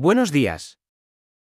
Buenos días.